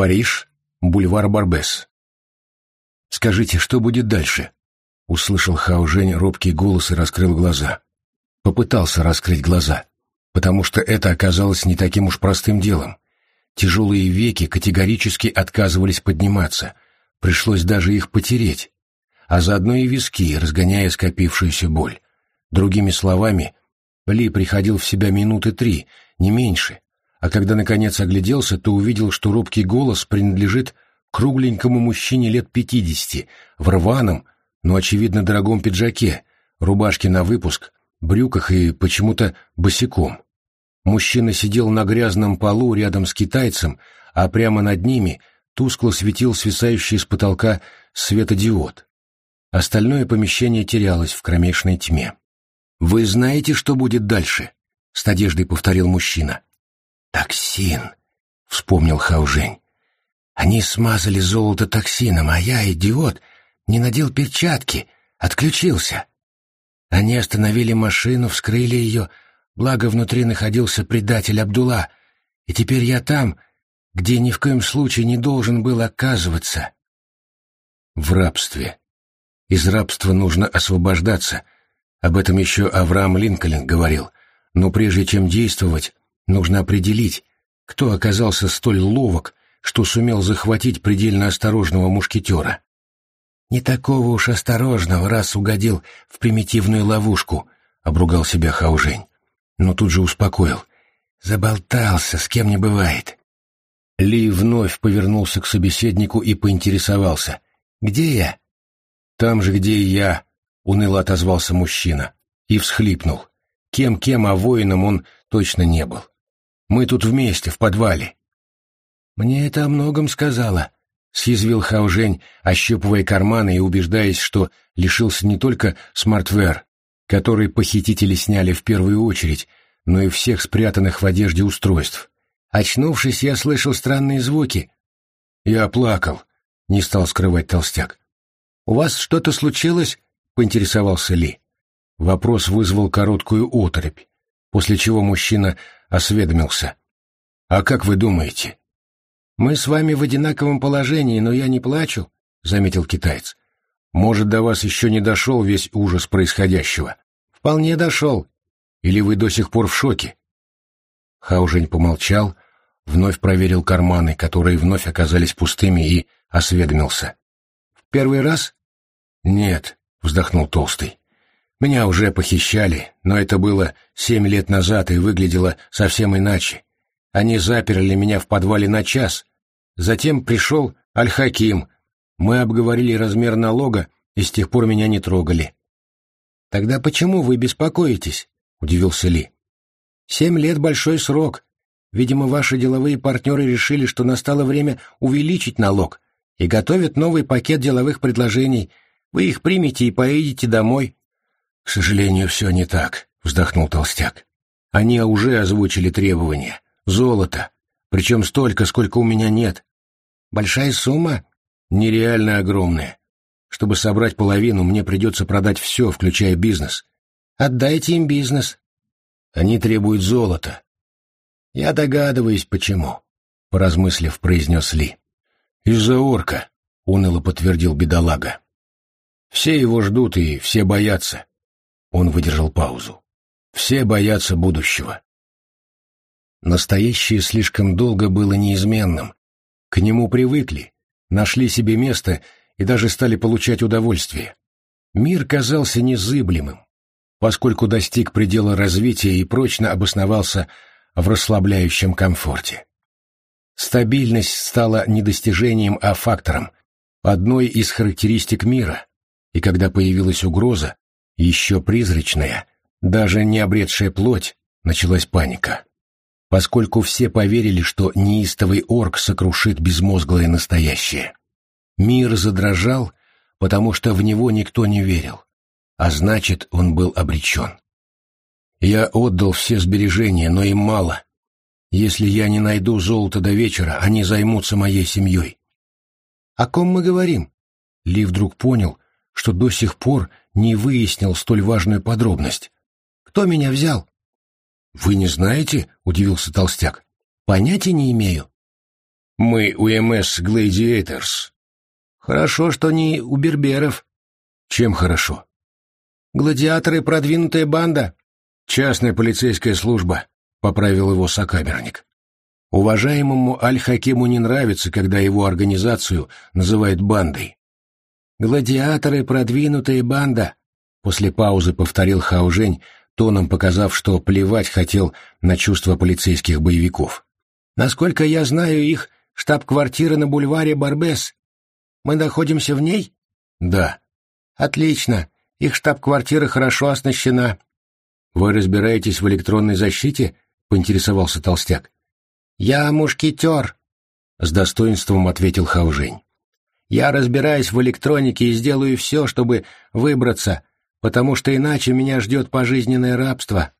Париж, бульвар Барбес. «Скажите, что будет дальше?» — услышал Хао Жень робкий голос и раскрыл глаза. Попытался раскрыть глаза, потому что это оказалось не таким уж простым делом. Тяжелые веки категорически отказывались подниматься, пришлось даже их потереть, а заодно и виски, разгоняя скопившуюся боль. Другими словами, ли приходил в себя минуты три, не меньше, а когда наконец огляделся, то увидел, что робкий голос принадлежит кругленькому мужчине лет пятидесяти, в рваном, но, очевидно, дорогом пиджаке, рубашке на выпуск, брюках и почему-то босиком. Мужчина сидел на грязном полу рядом с китайцем, а прямо над ними тускло светил свисающий с потолка светодиод. Остальное помещение терялось в кромешной тьме. «Вы знаете, что будет дальше?» — с надеждой повторил мужчина. «Токсин», — вспомнил Хаужень. «Они смазали золото токсином, а я, идиот, не надел перчатки, отключился. Они остановили машину, вскрыли ее, благо внутри находился предатель Абдула, и теперь я там, где ни в коем случае не должен был оказываться». В рабстве. Из рабства нужно освобождаться — об этом еще Авраам Линкольн говорил. Но прежде чем действовать, нужно определить, кто оказался столь ловок, что сумел захватить предельно осторожного мушкетера. «Не такого уж осторожного, раз угодил в примитивную ловушку», — обругал себя Хаужень. Но тут же успокоил. «Заболтался, с кем не бывает». Ли вновь повернулся к собеседнику и поинтересовался. «Где я?» «Там же, где и я», — уныло отозвался мужчина и всхлипнул. Кем-кем, а воином он точно не был. Мы тут вместе, в подвале. «Мне это о многом сказало», — съязвил Хаужень, ощупывая карманы и убеждаясь, что лишился не только смартвера, который похитители сняли в первую очередь, но и всех спрятанных в одежде устройств. Очнувшись, я слышал странные звуки. Я плакал, не стал скрывать толстяк. «У вас что-то случилось?» — поинтересовался Ли. Вопрос вызвал короткую оторопь, после чего мужчина осведомился. «А как вы думаете?» «Мы с вами в одинаковом положении, но я не плачу», — заметил китаец. «Может, до вас еще не дошел весь ужас происходящего?» «Вполне дошел. Или вы до сих пор в шоке?» Хаужень помолчал, вновь проверил карманы, которые вновь оказались пустыми, и осведомился. «В первый раз?» «Нет, — вздохнул Толстый. «Меня уже похищали, но это было семь лет назад и выглядело совсем иначе. Они заперли меня в подвале на час. Затем пришел Аль-Хаким. Мы обговорили размер налога, и с тех пор меня не трогали». «Тогда почему вы беспокоитесь?» — удивился Ли. «Семь лет — большой срок. Видимо, ваши деловые партнеры решили, что настало время увеличить налог и готовят новый пакет деловых предложений — вы их примете и поедете домой. — К сожалению, все не так, — вздохнул толстяк. Они уже озвучили требования. Золото. Причем столько, сколько у меня нет. Большая сумма? Нереально огромная. Чтобы собрать половину, мне придется продать все, включая бизнес. Отдайте им бизнес. Они требуют золота. Я догадываюсь, почему, — поразмыслив, произнес Ли. Из-за орка, — уныло подтвердил бедолага. Все его ждут и все боятся. Он выдержал паузу. Все боятся будущего. Настоящее слишком долго было неизменным. К нему привыкли, нашли себе место и даже стали получать удовольствие. Мир казался незыблемым, поскольку достиг предела развития и прочно обосновался в расслабляющем комфорте. Стабильность стала не достижением, а фактором, одной из характеристик мира, и когда появилась угроза, еще призрачная, даже не обретшая плоть, началась паника. Поскольку все поверили, что неистовый орк сокрушит безмозглое настоящее. Мир задрожал, потому что в него никто не верил, а значит, он был обречен. Я отдал все сбережения, но им мало. Если я не найду золото до вечера, они займутся моей семьей. О ком мы говорим? Ли вдруг понял, что до сих пор не выяснил столь важную подробность. «Кто меня взял?» «Вы не знаете?» — удивился толстяк. «Понятия не имею». Мы УМС Гладиаторс. Хорошо, что не у берберов. Чем хорошо? Гладиаторы — продвинутая банда. Частная полицейская служба, — поправил его сокамерник. Уважаемому Аль-Хакиму не нравится, когда его организацию называют бандой. «Гладиаторы — продвинутая банда», — после паузы повторил Хаужень, тоном показав, что плевать хотел на чувства полицейских боевиков. «Насколько я знаю, их штаб-квартира на бульваре Барбес. Мы находимся в ней?» «Да». «Отлично. Их штаб-квартира хорошо оснащена». «Вы разбираетесь в электронной защите?» — поинтересовался Толстяк. «Я мушкетер», — с достоинством ответил Хаужень. «Я разбираюсь в электронике и сделаю все, чтобы выбраться, потому что иначе меня ждет пожизненное рабство».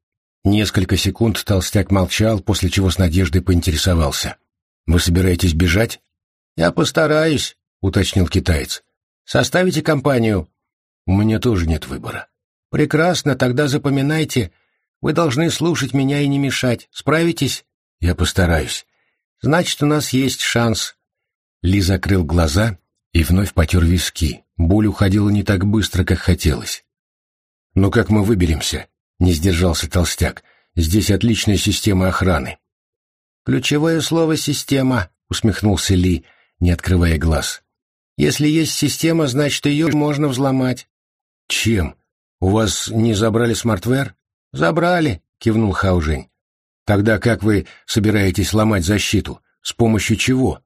Несколько секунд толстяк молчал, после чего с надеждой поинтересовался. «Вы собираетесь бежать?» «Я постараюсь», — уточнил китаец. «Составите компанию?» «У меня тоже нет выбора». «Прекрасно, тогда запоминайте. Вы должны слушать меня и не мешать. Справитесь?» Я постараюсь. Значит, у нас есть шанс. Ли закрыл глаза и вновь потер виски. Боль уходила не так быстро, как хотелось. «Но как мы выберемся?» — не сдержался толстяк. «Здесь отличная система охраны». «Ключевое слово «система», — усмехнулся Ли, не открывая глаз. «Если есть система, значит, ее можно взломать». «Чем? У вас не забрали смартвер?» «Забрали», — кивнул Хаужень. Тогда как вы собираетесь ломать защиту? С помощью чего?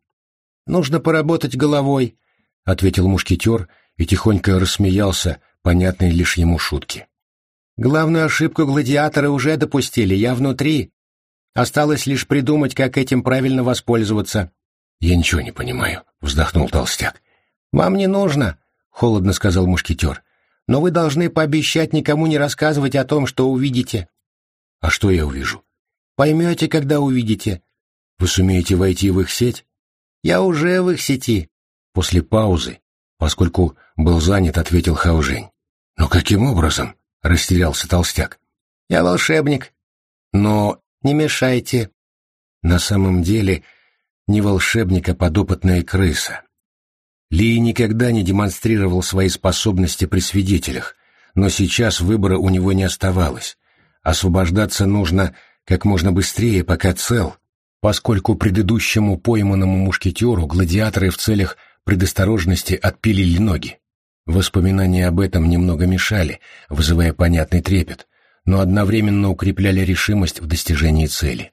Нужно поработать головой, — ответил мушкетер и тихонько рассмеялся, понятной лишь ему шутки. Главную ошибку гладиаторы уже допустили, я внутри. Осталось лишь придумать, как этим правильно воспользоваться. Я ничего не понимаю, — вздохнул толстяк. Вам не нужно, — холодно сказал мушкетер. Но вы должны пообещать никому не рассказывать о том, что увидите. А что я увижу? Поймете, когда увидите. Вы сумеете войти в их сеть? Я уже в их сети. После паузы, поскольку был занят, ответил Хаужень. Но каким образом? Растерялся толстяк. Я волшебник. Но не мешайте. На самом деле не волшебник, а подопытная крыса. Ли никогда не демонстрировал свои способности при свидетелях, но сейчас выбора у него не оставалось. Освобождаться нужно как можно быстрее, пока цел, поскольку предыдущему пойманному мушкетеру гладиаторы в целях предосторожности отпилили ноги. Воспоминания об этом немного мешали, вызывая понятный трепет, но одновременно укрепляли решимость в достижении цели.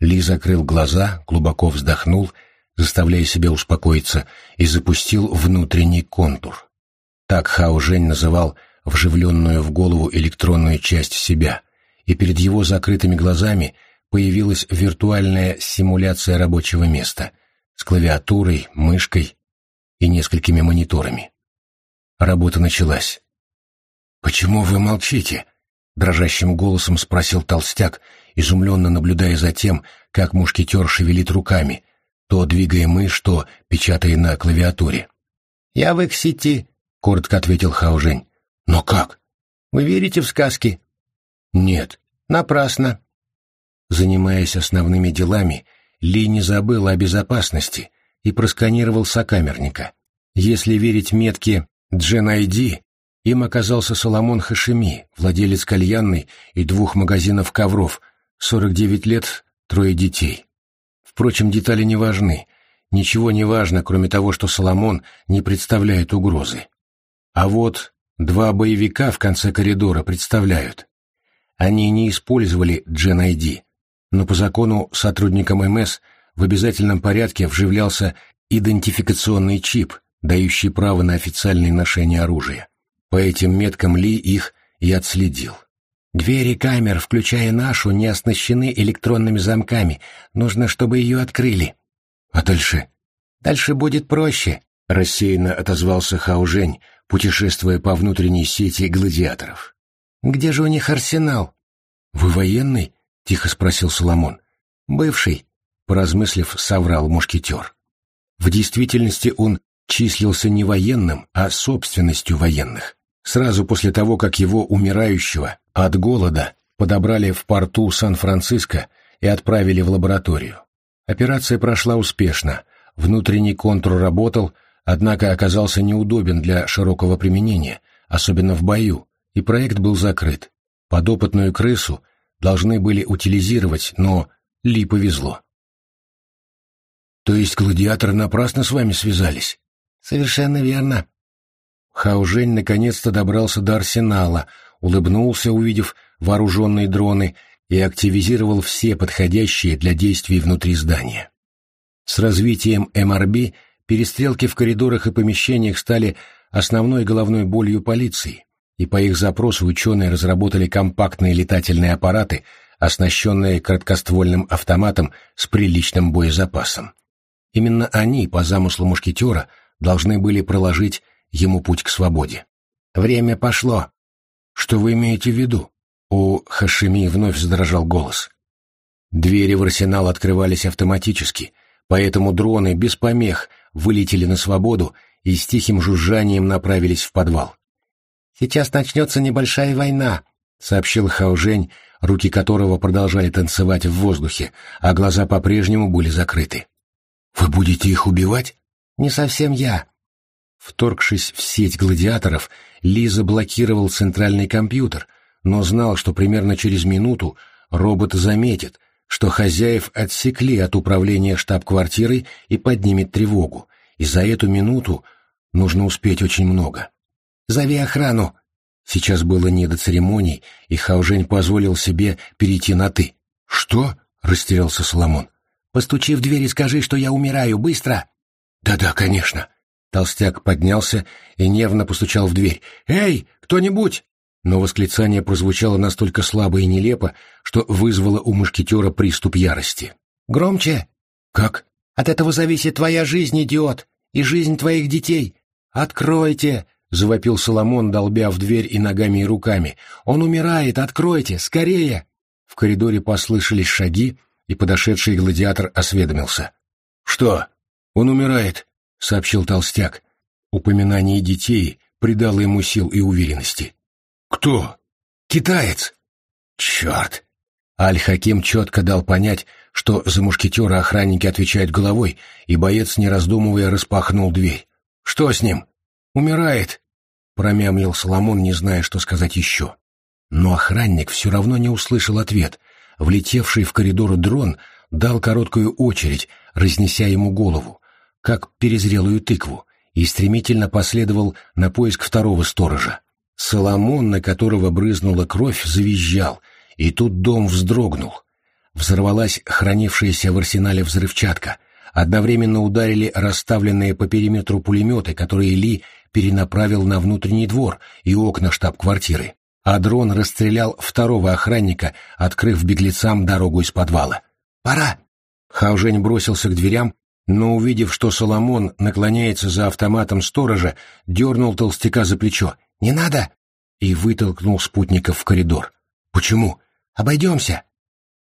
Ли закрыл глаза, глубоко вздохнул, заставляя себя успокоиться, и запустил внутренний контур. Так Хао Жень называл вживленную в голову электронную часть себя, и перед его закрытыми глазами появилась виртуальная симуляция рабочего места с клавиатурой, мышкой и несколькими мониторами. Работа началась. «Почему вы молчите?» — дрожащим голосом спросил толстяк, изумленно наблюдая за тем, как мушкетер шевелит руками, то двигая мышь, то печатая на клавиатуре. «Я в их сети», — коротко ответил Хаужень. «Но как?» «Вы верите в сказки?» Нет. Напрасно. Занимаясь основными делами, Ли не забыл о безопасности и просканировал сокамерника. Если верить метке Джен Айди, им оказался Соломон Хашеми, владелец кальянной и двух магазинов ковров, 49 лет, трое детей. Впрочем, детали не важны. Ничего не важно, кроме того, что Соломон не представляет угрозы. А вот два боевика в конце коридора представляют. Они не использовали Gen ID, но по закону сотрудникам МС в обязательном порядке вживлялся идентификационный чип, дающий право на официальное ношение оружия. По этим меткам Ли их и отследил. «Двери камер, включая нашу, не оснащены электронными замками. Нужно, чтобы ее открыли». «А дальше?» «Дальше будет проще», — рассеянно отозвался Хаужень, путешествуя по внутренней сети гладиаторов. Где же у них арсенал? Вы военный? Тихо спросил Соломон. Бывший, поразмыслив, соврал мушкетер. В действительности он числился не военным, а собственностью военных. Сразу после того, как его умирающего от голода подобрали в порту Сан-Франциско и отправили в лабораторию. Операция прошла успешно, Внутренний контур работал, однако оказался неудобен для широкого применения, особенно в бою, и проект был закрыт. Подопытную крысу должны были утилизировать, но Ли повезло. «То есть гладиаторы напрасно с вами связались?» «Совершенно верно». Хаужень наконец-то добрался до арсенала, улыбнулся, увидев вооруженные дроны, и активизировал все подходящие для действий внутри здания. С развитием МРБ перестрелки в коридорах и помещениях стали основной головной болью полиции, и по их запросу ученые разработали компактные летательные аппараты, оснащенные краткоствольным автоматом с приличным боезапасом. Именно они, по замыслу мушкетера, должны были проложить ему путь к свободе. «Время пошло». «Что вы имеете в виду?» У Хашими вновь задрожал голос. Двери в арсенал открывались автоматически, поэтому дроны без помех вылетели на свободу и с тихим жужжанием направились в подвал. «Сейчас начнется небольшая война», — сообщил Хаужень, руки которого продолжали танцевать в воздухе, а глаза по-прежнему были закрыты. «Вы будете их убивать?» «Не совсем я». Вторгшись в сеть гладиаторов, Ли заблокировал центральный компьютер, но знал, что примерно через минуту робот заметит, что хозяев отсекли от управления штаб-квартирой и поднимет тревогу, и за эту минуту нужно успеть очень много. «Зови охрану!» Сейчас было не до церемоний, и Хаужень позволил себе перейти на «ты». «Что?» — растерялся Соломон. «Постучи в дверь и скажи, что я умираю, быстро!» «Да-да, конечно!» Толстяк поднялся и нервно постучал в дверь. «Эй, кто-нибудь! но восклицание прозвучало настолько слабо и нелепо, что вызвало у мушкетера приступ ярости. «Громче!» «Как?» «От этого зависит твоя жизнь, идиот, и жизнь твоих детей. Откройте!» — завопил Соломон, долбя в дверь и ногами, и руками. «Он умирает! Откройте! Скорее!» В коридоре послышались шаги, и подошедший гладиатор осведомился. «Что? Он умирает!» — сообщил толстяк. Упоминание детей придало ему сил и уверенности. «Кто?» «Китаец!» «Черт!» Аль-Хаким четко дал понять, что за мушкетера охранники отвечают головой, и боец, не раздумывая, распахнул дверь. «Что с ним?» «Умирает!» — промямлил Соломон, не зная, что сказать еще. Но охранник все равно не услышал ответ. Влетевший в коридор дрон дал короткую очередь, разнеся ему голову, как перезрелую тыкву, и стремительно последовал на поиск второго сторожа. Соломон, на которого брызнула кровь, завизжал, и тут дом вздрогнул. Взорвалась хранившаяся в арсенале взрывчатка. Одновременно ударили расставленные по периметру пулеметы, которые Ли перенаправил на внутренний двор и окна штаб-квартиры. А дрон расстрелял второго охранника, открыв беглецам дорогу из подвала. «Пора!» Хаужень бросился к дверям, но, увидев, что Соломон наклоняется за автоматом сторожа, дернул толстяка за плечо. «Не надо!» и вытолкнул спутников в коридор. «Почему? Обойдемся!»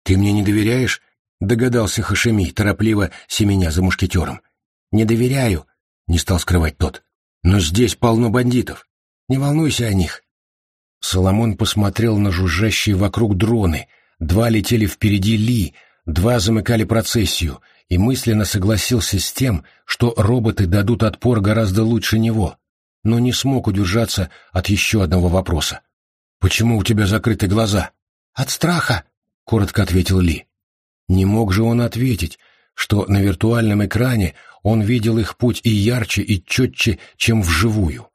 «Ты мне не доверяешь?» — догадался Хашеми, торопливо семеня за мушкетером. «Не доверяю», — не стал скрывать тот. «Но здесь полно бандитов. Не волнуйся о них». Соломон посмотрел на жужжащие вокруг дроны. Два летели впереди Ли, два замыкали процессию, и мысленно согласился с тем, что роботы дадут отпор гораздо лучше него но не смог удержаться от еще одного вопроса. «Почему у тебя закрыты глаза?» «От страха», — коротко ответил Ли. Не мог же он ответить, что на виртуальном экране он видел их путь и ярче, и четче, чем вживую.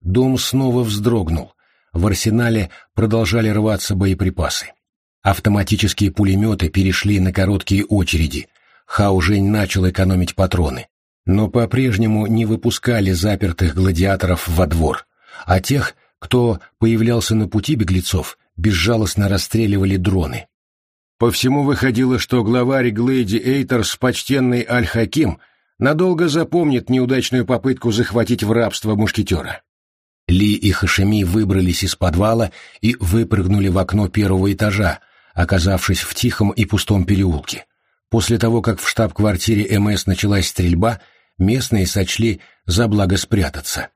Дом снова вздрогнул. В арсенале продолжали рваться боеприпасы. Автоматические пулеметы перешли на короткие очереди. Хаужень начал экономить патроны но по-прежнему не выпускали запертых гладиаторов во двор, а тех, кто появлялся на пути беглецов, безжалостно расстреливали дроны. По всему выходило, что главарь Глэйди Эйтерс, почтенный Аль-Хаким, надолго запомнит неудачную попытку захватить в рабство мушкетера. Ли и Хашеми выбрались из подвала и выпрыгнули в окно первого этажа, оказавшись в тихом и пустом переулке. После того, как в штаб-квартире МС началась стрельба, местные сочли за благо спрятаться.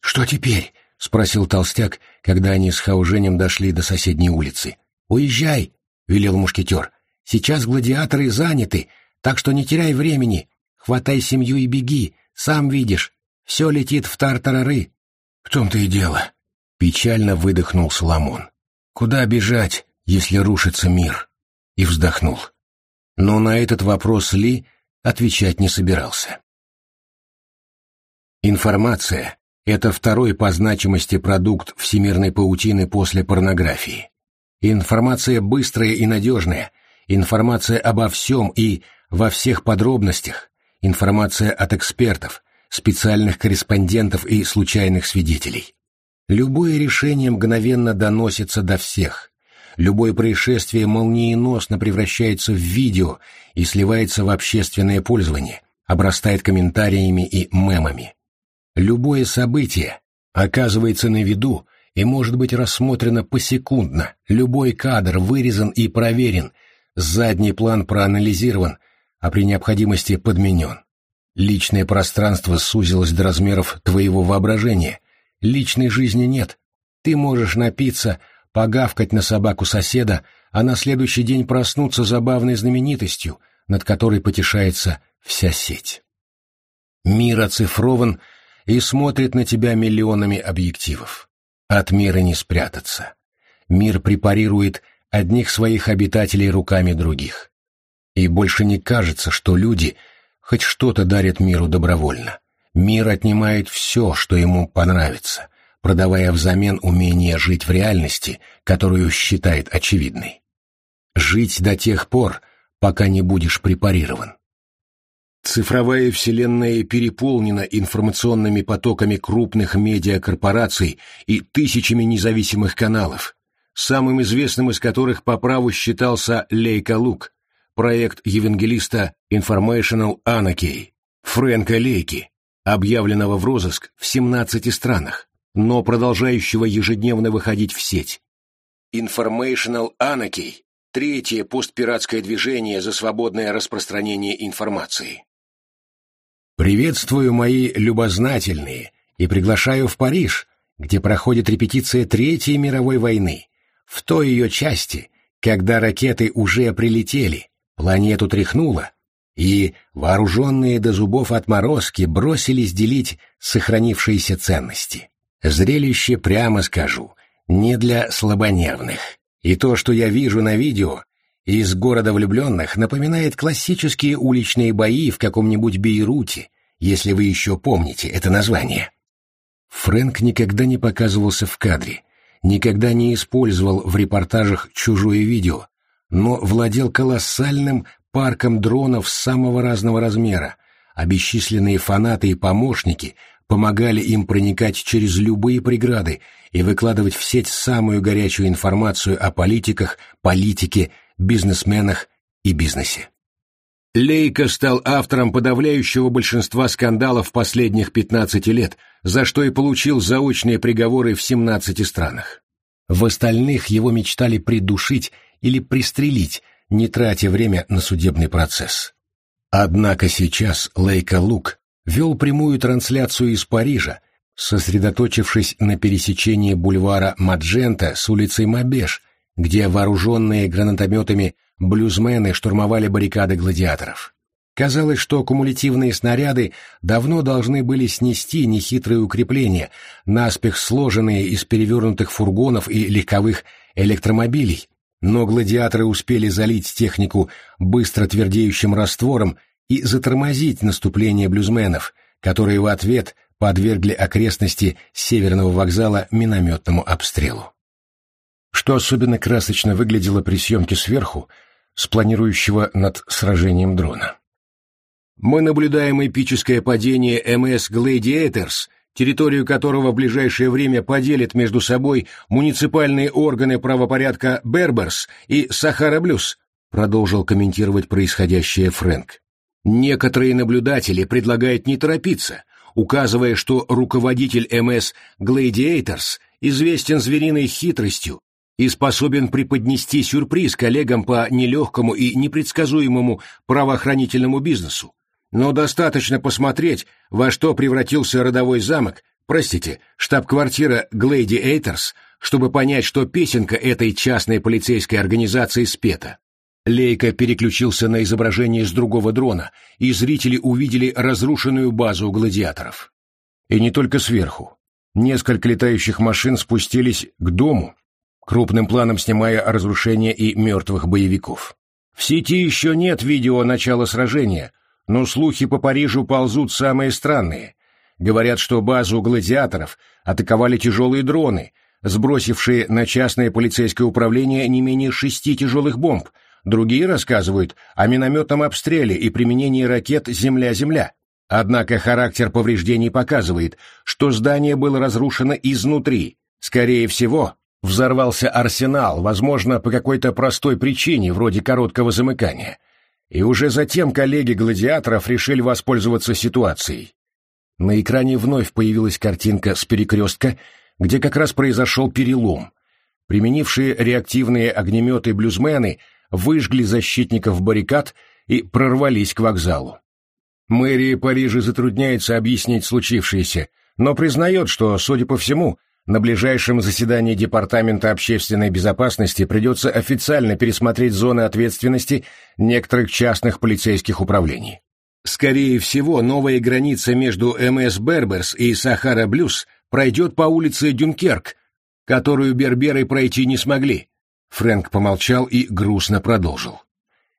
«Что теперь?» — спросил толстяк, когда они с Хауженем дошли до соседней улицы. «Уезжай!» — велел мушкетер. «Сейчас гладиаторы заняты, так что не теряй времени. Хватай семью и беги, сам видишь, все летит в тартарары. В том-то и дело. Печально выдохнул Соломон. Куда бежать, если рушится мир? И вздохнул. Но на этот вопрос Ли отвечать не собирался. Информация — это второй по значимости продукт всемирной паутины после порнографии. Информация быстрая и надежная, информация обо всем и во всех подробностях, информация от экспертов, специальных корреспондентов и случайных свидетелей. Любое решение мгновенно доносится до всех. Любое происшествие молниеносно превращается в видео и сливается в общественное пользование, обрастает комментариями и мемами. Любое событие оказывается на виду и может быть рассмотрено посекундно, любой кадр вырезан и проверен, задний план проанализирован, а при необходимости подменен. Личное пространство сузилось до размеров твоего воображения. Личной жизни нет. Ты можешь напиться, погавкать на собаку соседа, а на следующий день проснуться забавной знаменитостью, над которой потешается вся сеть. Мир оцифрован и смотрит на тебя миллионами объективов. От мира не спрятаться. Мир препарирует одних своих обитателей руками других. И больше не кажется, что люди — хоть что-то дарит миру добровольно. Мир отнимает все, что ему понравится, продавая взамен умение жить в реальности, которую считает очевидной. Жить до тех пор, пока не будешь препарирован. Цифровая вселенная переполнена информационными потоками крупных медиакорпораций и тысячами независимых каналов, самым известным из которых по праву считался Лейка Лук, проект евангелиста Informational Anarchy Фрэнка Лейки, объявленного в розыск в 17 странах, но продолжающего ежедневно выходить в сеть. Informational Anarchy – третье постпиратское движение за свободное распространение информации. Приветствую мои любознательные и приглашаю в Париж, где проходит репетиция Третьей мировой войны, в той ее части, когда ракеты уже прилетели, Планету тряхнуло, и вооруженные до зубов отморозки бросились делить сохранившиеся ценности. Зрелище, прямо скажу, не для слабонервных. И то, что я вижу на видео из города влюбленных, напоминает классические уличные бои в каком-нибудь Бейруте, если вы еще помните это название. Фрэнк никогда не показывался в кадре, никогда не использовал в репортажах чужое видео, но владел колоссальным парком дронов самого разного размера, а бесчисленные фанаты и помощники помогали им проникать через любые преграды и выкладывать в сеть самую горячую информацию о политиках, политике, бизнесменах и бизнесе. Лейка стал автором подавляющего большинства скандалов последних 15 лет, за что и получил заочные приговоры в 17 странах. В остальных его мечтали придушить или пристрелить, не тратя время на судебный процесс. Однако сейчас Лейка Лук вел прямую трансляцию из Парижа, сосредоточившись на пересечении бульвара Маджента с улицей Мабеш, где вооруженные гранатометами блюзмены штурмовали баррикады гладиаторов. Казалось, что кумулятивные снаряды давно должны были снести нехитрые укрепления, наспех сложенные из перевернутых фургонов и легковых электромобилей, но гладиаторы успели залить технику быстро твердеющим раствором и затормозить наступление блюзменов, которые в ответ подвергли окрестности северного вокзала минометному обстрелу. Что особенно красочно выглядело при съемке сверху, с планирующего над сражением дрона. Мы наблюдаем эпическое падение МС Gladiators территорию которого в ближайшее время поделят между собой муниципальные органы правопорядка Берберс и Сахара-Блюз, продолжил комментировать происходящее Фрэнк. Некоторые наблюдатели предлагают не торопиться, указывая, что руководитель МС Gladiators известен звериной хитростью и способен преподнести сюрприз коллегам по нелегкому и непредсказуемому правоохранительному бизнесу. Но достаточно посмотреть, во что превратился родовой замок, простите, штаб-квартира Gladiators, чтобы понять, что песенка этой частной полицейской организации спета. Лейка переключился на изображение с другого дрона, и зрители увидели разрушенную базу гладиаторов. И не только сверху. Несколько летающих машин спустились к дому, крупным планом снимая разрушения и мертвых боевиков. В сети еще нет видео начала сражения, но слухи по Парижу ползут самые странные. Говорят, что базу гладиаторов атаковали тяжелые дроны, сбросившие на частное полицейское управление не менее шести тяжелых бомб — Другие рассказывают о минометном обстреле и применении ракет «Земля-Земля». Однако характер повреждений показывает, что здание было разрушено изнутри. Скорее всего, взорвался арсенал, возможно, по какой-то простой причине, вроде короткого замыкания. И уже затем коллеги гладиаторов решили воспользоваться ситуацией. На экране вновь появилась картинка с перекрестка, где как раз произошел перелом. Применившие реактивные огнеметы блюзмены – выжгли защитников баррикад и прорвались к вокзалу. Мэрия Парижа затрудняется объяснить случившееся, но признает, что, судя по всему, на ближайшем заседании Департамента общественной безопасности придется официально пересмотреть зоны ответственности некоторых частных полицейских управлений. Скорее всего, новая граница между МС Берберс и Сахара Блюз пройдет по улице Дюнкерк, которую берберы пройти не смогли, Фрэнк помолчал и грустно продолжил.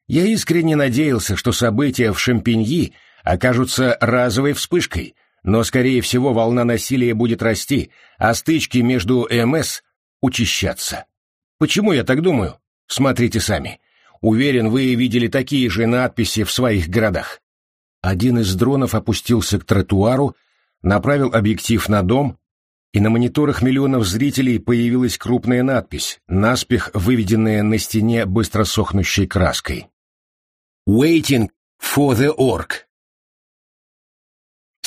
«Я искренне надеялся, что события в Шампиньи окажутся разовой вспышкой, но, скорее всего, волна насилия будет расти, а стычки между МС учащаться. Почему я так думаю? Смотрите сами. Уверен, вы видели такие же надписи в своих городах». Один из дронов опустился к тротуару, направил объектив на дом, и на мониторах миллионов зрителей появилась крупная надпись, наспех выведенная на стене быстро сохнущей краской. «Waiting for the orc».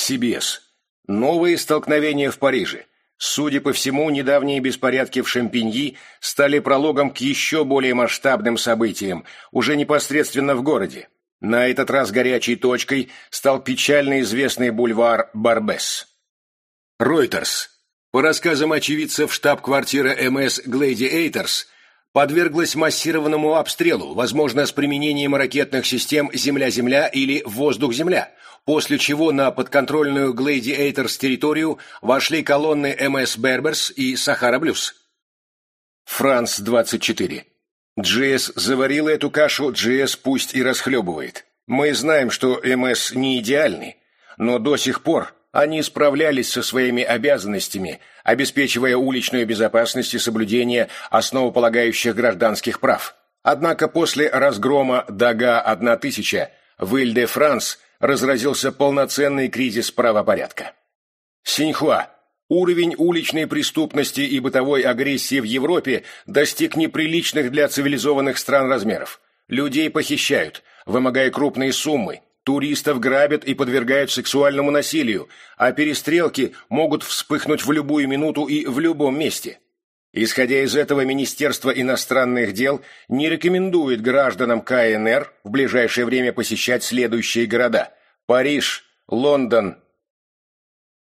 CBS. Новые столкновения в Париже. Судя по всему, недавние беспорядки в Шампиньи стали прологом к еще более масштабным событиям, уже непосредственно в городе. На этот раз горячей точкой стал печально известный бульвар Барбес. Reuters. По рассказам очевидцев, штаб-квартира МС «Глэдиэйторс» подверглась массированному обстрелу, возможно, с применением ракетных систем «Земля-Земля» или «Воздух-Земля», после чего на подконтрольную «Глэдиэйторс» территорию вошли колонны МС «Берберс» и «Сахара Блюз». Франс-24. GS заварила эту кашу, GS пусть и расхлебывает. Мы знаем, что МС не идеальны, но до сих пор они справлялись со своими обязанностями, обеспечивая уличную безопасность и соблюдение основополагающих гражданских прав. Однако после разгрома Дага-1000 в Иль-де-Франс разразился полноценный кризис правопорядка. Синьхуа. Уровень уличной преступности и бытовой агрессии в Европе достиг неприличных для цивилизованных стран размеров. Людей похищают, вымогая крупные суммы, Туристов грабят и подвергают сексуальному насилию, а перестрелки могут вспыхнуть в любую минуту и в любом месте. Исходя из этого, Министерство иностранных дел не рекомендует гражданам КНР в ближайшее время посещать следующие города – Париж, Лондон,